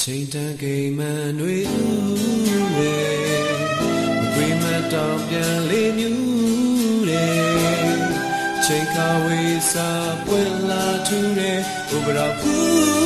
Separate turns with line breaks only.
ချိန်တန်ကိမှန်တွေဦးဝဲမကွေမတောင်ပြန်လေးမြူးတယ်ချိန်ခါဝေးစာပွင့်လာထူးတယ်ဥပရာဖူး